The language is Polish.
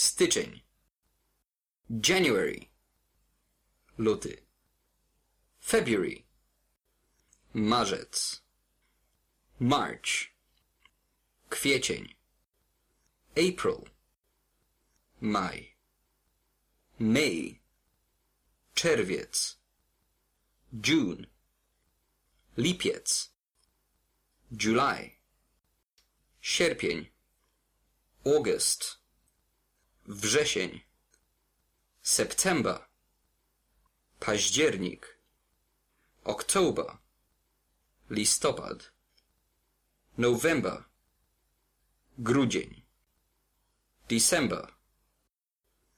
styczeń. January. Luty. February. Marzec. March. Kwiecień. April. Maj. May. Czerwiec. June. Lipiec. July. Sierpień. August wrzesień September październik October listopad November grudzień December